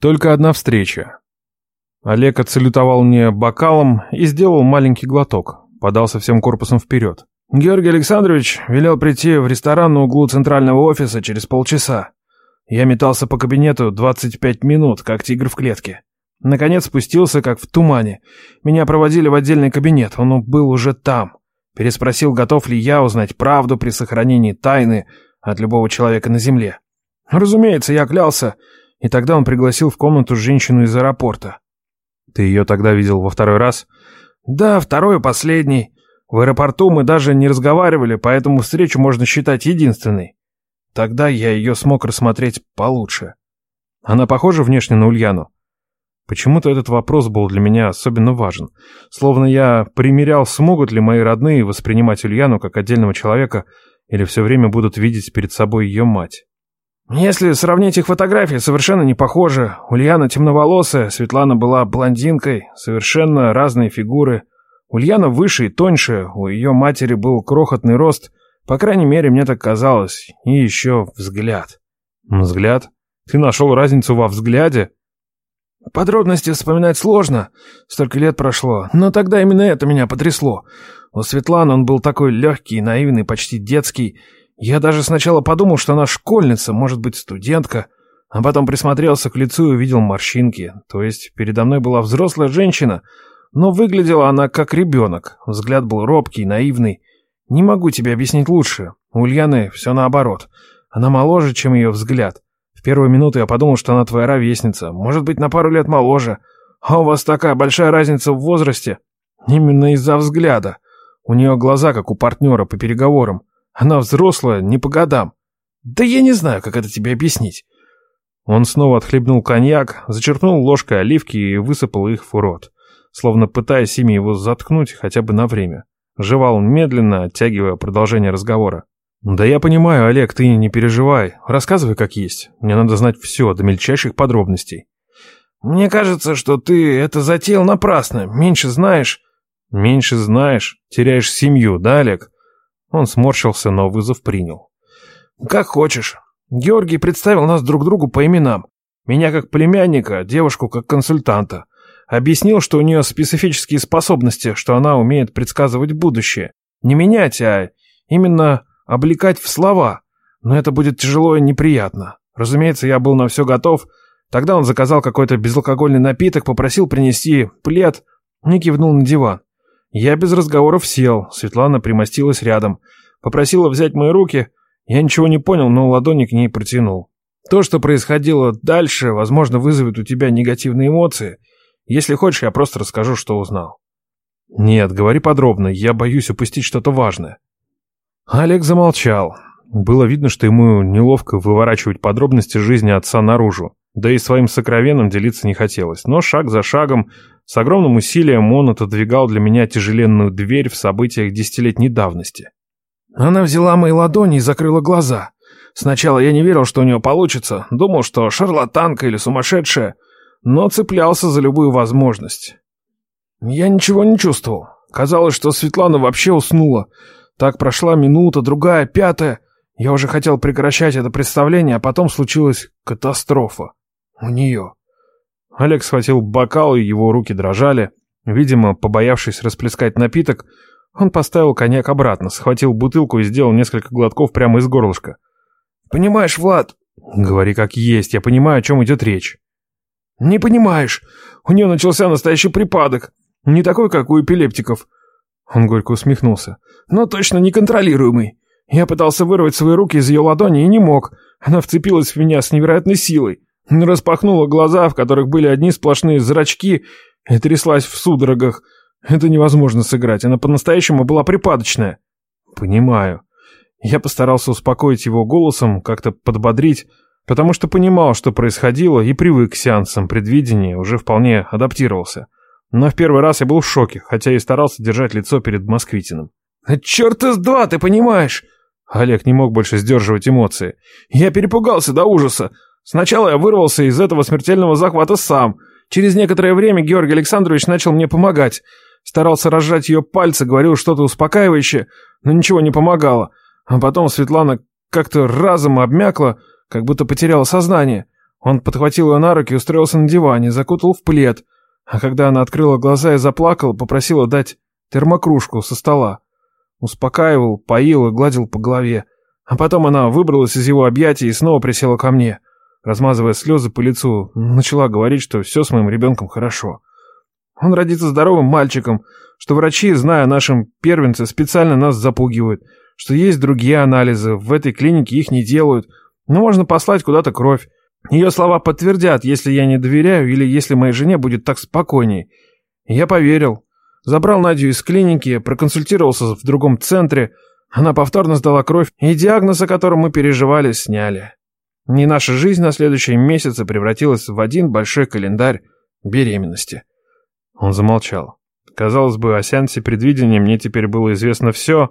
Только одна встреча. Олег отсалютовал мне бокалом и сделал маленький глоток. Подался всем корпусом вперед. Георгий Александрович велел прийти в ресторан на углу центрального офиса через полчаса. Я метался по кабинету 25 минут, как тигр в клетке. Наконец спустился, как в тумане. Меня проводили в отдельный кабинет, он был уже там. Переспросил, готов ли я узнать правду при сохранении тайны от любого человека на земле. Разумеется, я клялся, и тогда он пригласил в комнату женщину из аэропорта. Ты ее тогда видел во второй раз? Да, второй и последний. В аэропорту мы даже не разговаривали, поэтому встречу можно считать единственной. Тогда я ее смог рассмотреть получше. Она похожа внешне на Ульяну? Почему-то этот вопрос был для меня особенно важен. Словно я примерял, смогут ли мои родные воспринимать Ульяну как отдельного человека или все время будут видеть перед собой ее мать. Если сравнить их фотографии, совершенно не похожи. Ульяна темноволосая, Светлана была блондинкой, совершенно разные фигуры. Ульяна выше и тоньше, у ее матери был крохотный рост, по крайней мере, мне так казалось. И еще взгляд. Взгляд? Ты нашел разницу во взгляде? Подробности вспоминать сложно, столько лет прошло, но тогда именно это меня потрясло. У Светланы он был такой легкий, наивный, почти детский. Я даже сначала подумал, что она школьница, может быть, студентка, а потом присмотрелся к лицу и увидел морщинки. То есть передо мной была взрослая женщина, но выглядела она как ребенок. Взгляд был робкий, наивный. Не могу тебе объяснить лучше. У Ульяны все наоборот. Она моложе, чем ее взгляд. В первую минуту я подумал, что она твоя ровесница, может быть, на пару лет моложе. А у вас такая большая разница в возрасте. Именно из-за взгляда. У нее глаза, как у партнера по переговорам. Она взрослая, не по годам. Да я не знаю, как это тебе объяснить. Он снова отхлебнул коньяк, зачерпнул ложкой оливки и высыпал их в рот, словно пытаясь ими его заткнуть хотя бы на время. Жевал медленно, оттягивая продолжение разговора. «Да я понимаю, Олег, ты не переживай. Рассказывай как есть. Мне надо знать все, до мельчайших подробностей». «Мне кажется, что ты это затеял напрасно. Меньше знаешь...» «Меньше знаешь, теряешь семью, да, Олег?» Он сморщился, но вызов принял. «Как хочешь. Георгий представил нас друг другу по именам. Меня как племянника, девушку как консультанта. Объяснил, что у нее специфические способности, что она умеет предсказывать будущее. Не менять, а именно облекать в слова, но это будет тяжело и неприятно. Разумеется, я был на все готов. Тогда он заказал какой-то безалкогольный напиток, попросил принести плед и кивнул на диван. Я без разговоров сел, Светлана примостилась рядом. Попросила взять мои руки. Я ничего не понял, но ладони к ней протянул. То, что происходило дальше, возможно, вызовет у тебя негативные эмоции. Если хочешь, я просто расскажу, что узнал. Нет, говори подробно, я боюсь упустить что-то важное. Олег замолчал. Было видно, что ему неловко выворачивать подробности жизни отца наружу. Да и своим сокровенным делиться не хотелось. Но шаг за шагом, с огромным усилием он отодвигал для меня тяжеленную дверь в событиях десятилетней давности. Она взяла мои ладони и закрыла глаза. Сначала я не верил, что у нее получится. Думал, что шарлатанка или сумасшедшая. Но цеплялся за любую возможность. Я ничего не чувствовал. Казалось, что Светлана вообще уснула. Так прошла минута, другая, пятая. Я уже хотел прекращать это представление, а потом случилась катастрофа. У нее. Олег схватил бокал, и его руки дрожали. Видимо, побоявшись расплескать напиток, он поставил коньяк обратно, схватил бутылку и сделал несколько глотков прямо из горлышка. «Понимаешь, Влад...» «Говори как есть, я понимаю, о чем идет речь». «Не понимаешь. У нее начался настоящий припадок. Не такой, как у эпилептиков. Он горько усмехнулся. «Но точно неконтролируемый. Я пытался вырвать свои руки из ее ладони и не мог. Она вцепилась в меня с невероятной силой. Распахнула глаза, в которых были одни сплошные зрачки, и тряслась в судорогах. Это невозможно сыграть. Она по-настоящему была припадочная». «Понимаю». Я постарался успокоить его голосом, как-то подбодрить, потому что понимал, что происходило, и привык к сеансам предвидения, уже вполне адаптировался. Но в первый раз я был в шоке, хотя и старался держать лицо перед Москвитиным. «Черт из два, ты понимаешь!» Олег не мог больше сдерживать эмоции. «Я перепугался до ужаса. Сначала я вырвался из этого смертельного захвата сам. Через некоторое время Георгий Александрович начал мне помогать. Старался разжать ее пальцы, говорил что-то успокаивающее, но ничего не помогало. А потом Светлана как-то разом обмякла, как будто потеряла сознание. Он подхватил ее на руки устроился на диване, закутал в плед, а когда она открыла глаза и заплакала, попросила дать термокружку со стола. Успокаивал, поил и гладил по голове. А потом она выбралась из его объятий и снова присела ко мне. Размазывая слезы по лицу, начала говорить, что все с моим ребенком хорошо. Он родится здоровым мальчиком, что врачи, зная о нашем первенце, специально нас запугивают, что есть другие анализы, в этой клинике их не делают, но можно послать куда-то кровь. Ее слова подтвердят, если я не доверяю или если моей жене будет так спокойней. Я поверил. Забрал Надю из клиники, проконсультировался в другом центре. Она повторно сдала кровь, и диагноз, о котором мы переживали, сняли. И наша жизнь на следующие месяцы превратилась в один большой календарь беременности. Он замолчал. Казалось бы, о сеансе предвидения мне теперь было известно все,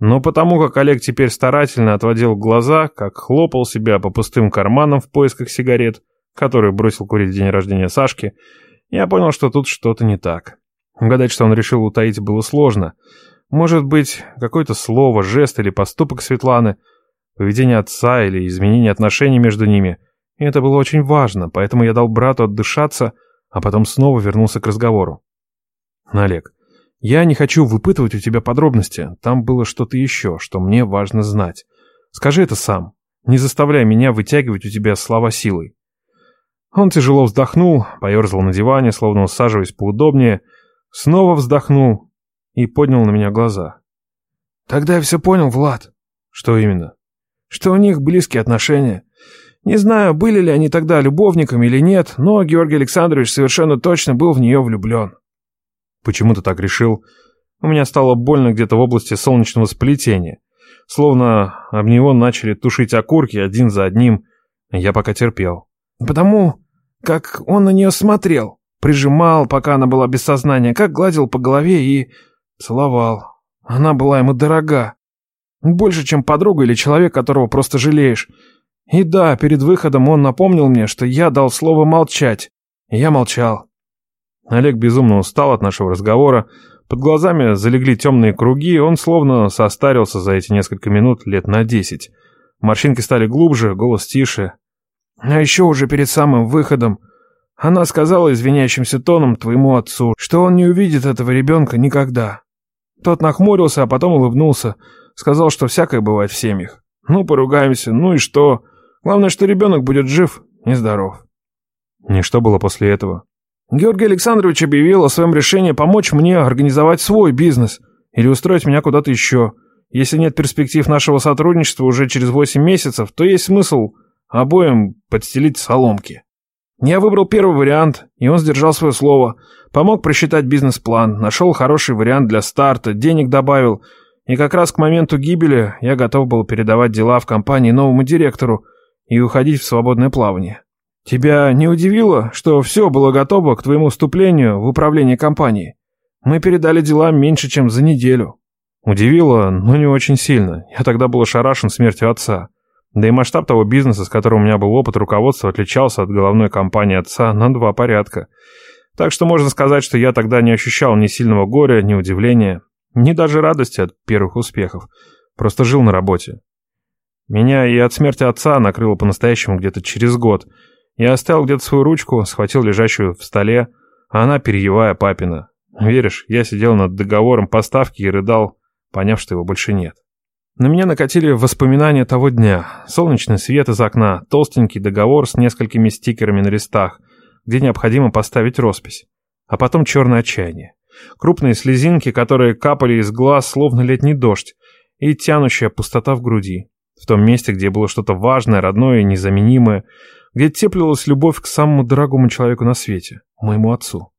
но потому как Олег теперь старательно отводил глаза, как хлопал себя по пустым карманам в поисках сигарет, которые бросил курить в день рождения Сашки, я понял, что тут что-то не так. Угадать, что он решил утаить, было сложно. Может быть, какое-то слово, жест или поступок Светланы, поведение отца или изменение отношений между ними. И это было очень важно, поэтому я дал брату отдышаться, а потом снова вернулся к разговору. «Олег, я не хочу выпытывать у тебя подробности. Там было что-то еще, что мне важно знать. Скажи это сам. Не заставляй меня вытягивать у тебя слова силой». Он тяжело вздохнул, поерзал на диване, словно усаживаясь поудобнее, снова вздохнул и поднял на меня глаза. «Тогда я все понял, Влад». «Что именно?» «Что у них близкие отношения. Не знаю, были ли они тогда любовниками или нет, но Георгий Александрович совершенно точно был в нее влюблен». «Почему ты так решил?» У меня стало больно где-то в области солнечного сплетения. Словно об него начали тушить окурки один за одним. Я пока терпел. «Потому как он на нее смотрел. Прижимал, пока она была без сознания, как гладил по голове и... целовал. Она была ему дорога. Больше, чем подруга или человек, которого просто жалеешь. И да, перед выходом он напомнил мне, что я дал слово молчать. И я молчал. Олег безумно устал от нашего разговора. Под глазами залегли темные круги, он словно состарился за эти несколько минут лет на десять. Морщинки стали глубже, голос тише. А еще уже перед самым выходом она сказала извиняющимся тоном твоему отцу, что он не увидит этого ребенка никогда. Тот нахмурился, а потом улыбнулся. Сказал, что всякое бывает в семьях. Ну, поругаемся, ну и что? Главное, что ребенок будет жив и здоров. И что было после этого? Георгий Александрович объявил о своем решении помочь мне организовать свой бизнес или устроить меня куда-то еще. Если нет перспектив нашего сотрудничества уже через 8 месяцев, то есть смысл обоим подстелить соломки. Я выбрал первый вариант, и он сдержал свое слово. Помог просчитать бизнес-план, нашел хороший вариант для старта, денег добавил. И как раз к моменту гибели я готов был передавать дела в компании новому директору и уходить в свободное плавание. Тебя не удивило, что все было готово к твоему вступлению в управление компанией? Мы передали дела меньше, чем за неделю. Удивило, но не очень сильно. Я тогда был ошарашен смертью отца. Да и масштаб того бизнеса, с которым у меня был опыт руководства, отличался от головной компании отца на два порядка. Так что можно сказать, что я тогда не ощущал ни сильного горя, ни удивления, ни даже радости от первых успехов. Просто жил на работе. Меня и от смерти отца накрыло по-настоящему где-то через год. Я оставил где-то свою ручку, схватил лежащую в столе, а она переевая папина. Веришь, я сидел над договором поставки и рыдал, поняв, что его больше нет. На меня накатили воспоминания того дня. Солнечный свет из окна, толстенький договор с несколькими стикерами на листах, где необходимо поставить роспись. А потом черное отчаяние. Крупные слезинки, которые капали из глаз, словно летний дождь, и тянущая пустота в груди. В том месте, где было что-то важное, родное и незаменимое, где теплилась любовь к самому дорогому человеку на свете, моему отцу.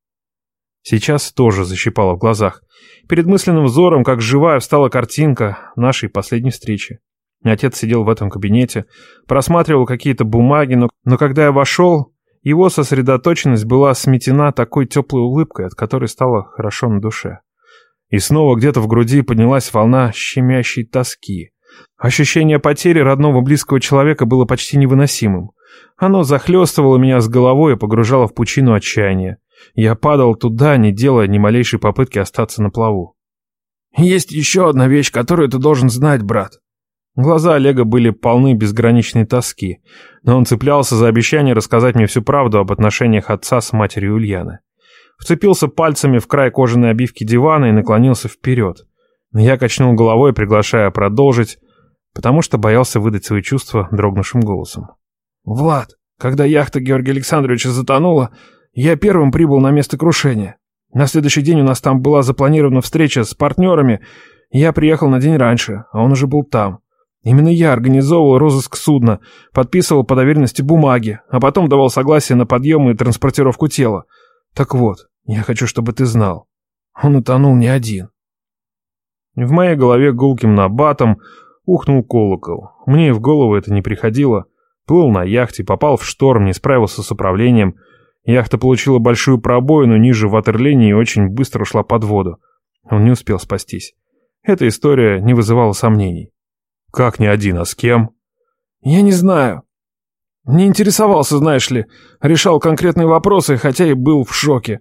Сейчас тоже защипало в глазах. Перед мысленным взором, как живая, встала картинка нашей последней встречи. Отец сидел в этом кабинете, просматривал какие-то бумаги, но, но когда я вошел, его сосредоточенность была сметена такой теплой улыбкой, от которой стало хорошо на душе. И снова где-то в груди поднялась волна щемящей тоски. Ощущение потери родного близкого человека было почти невыносимым. Оно захлестывало меня с головой и погружало в пучину отчаяния. Я падал туда, не делая ни малейшей попытки остаться на плаву. «Есть еще одна вещь, которую ты должен знать, брат. Глаза Олега были полны безграничной тоски, но он цеплялся за обещание рассказать мне всю правду об отношениях отца с матерью Ульяны. Вцепился пальцами в край кожаной обивки дивана и наклонился вперед. Я качнул головой, приглашая продолжить, потому что боялся выдать свои чувства дрогнувшим голосом. «Влад, когда яхта Георгия Александровича затонула, я первым прибыл на место крушения. На следующий день у нас там была запланирована встреча с партнерами, я приехал на день раньше, а он уже был там. Именно я организовывал розыск судна, подписывал по доверенности бумаги, а потом давал согласие на подъем и транспортировку тела. Так вот, я хочу, чтобы ты знал. Он утонул не один. В моей голове гулким набатом ухнул колокол. Мне в голову это не приходило. Плыл на яхте, попал в шторм, не справился с управлением. Яхта получила большую пробоину ниже ватерлинии и очень быстро ушла под воду. Он не успел спастись. Эта история не вызывала сомнений. «Как не один, а с кем?» «Я не знаю. Не интересовался, знаешь ли. Решал конкретные вопросы, хотя и был в шоке.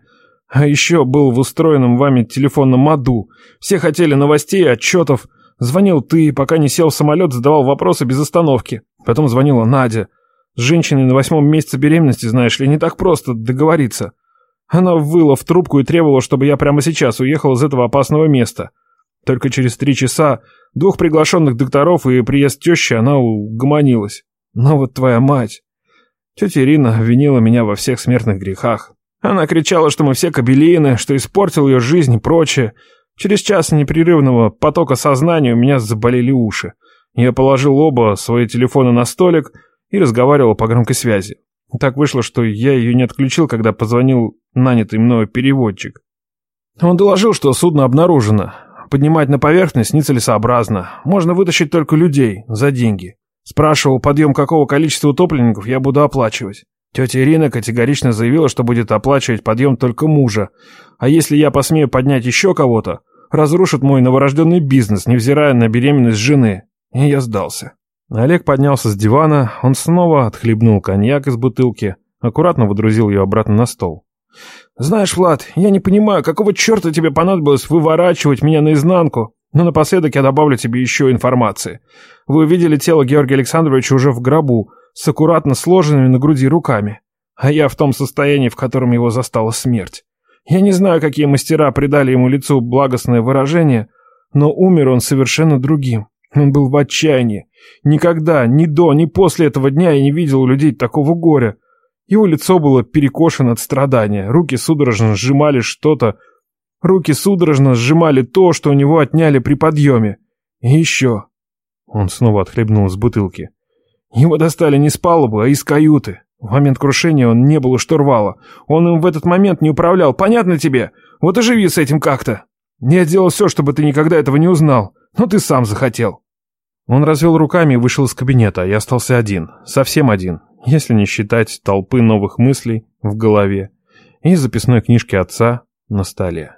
А еще был в устроенном вами телефонном аду. Все хотели новостей, отчетов. Звонил ты, пока не сел в самолет, задавал вопросы без остановки. Потом звонила Надя. С женщиной на восьмом месяце беременности, знаешь ли, не так просто договориться. Она выла в трубку и требовала, чтобы я прямо сейчас уехал из этого опасного места. Только через три часа двух приглашенных докторов и приезд тещи она угомонилась. Но вот твоя мать... Тетя Ирина обвинила меня во всех смертных грехах. Она кричала, что мы все кабелины, что испортил ее жизнь и прочее. Через час непрерывного потока сознания у меня заболели уши. Я положил оба свои телефоны на столик и разговаривал по громкой связи. Так вышло, что я ее не отключил, когда позвонил нанятый мною переводчик. Он доложил, что судно обнаружено, поднимать на поверхность нецелесообразно. Можно вытащить только людей, за деньги. Спрашивал, подъем какого количества утопленников я буду оплачивать. Тетя Ирина категорично заявила, что будет оплачивать подъем только мужа. А если я посмею поднять еще кого-то, разрушит мой новорожденный бизнес, невзирая на беременность жены. И я сдался. Олег поднялся с дивана, он снова отхлебнул коньяк из бутылки, аккуратно выдрузил ее обратно на стол. «Знаешь, Влад, я не понимаю, какого черта тебе понадобилось выворачивать меня наизнанку, но напоследок я добавлю тебе еще информации. Вы увидели тело Георгия Александровича уже в гробу, с аккуратно сложенными на груди руками, а я в том состоянии, в котором его застала смерть. Я не знаю, какие мастера придали ему лицу благостное выражение, но умер он совершенно другим. Он был в отчаянии. Никогда, ни до, ни после этого дня я не видел у людей такого горя. Его лицо было перекошено от страдания, руки судорожно сжимали что-то. Руки судорожно сжимали то, что у него отняли при подъеме. И еще. Он снова отхлебнул из бутылки. Его достали не с палубы, а из каюты. В момент крушения он не был у штурвала. Он им в этот момент не управлял. Понятно тебе? Вот и живи с этим как-то. Я делал все, чтобы ты никогда этого не узнал. Но ты сам захотел. Он развел руками и вышел из кабинета, я остался один. Совсем один если не считать толпы новых мыслей в голове и записной книжки отца на столе.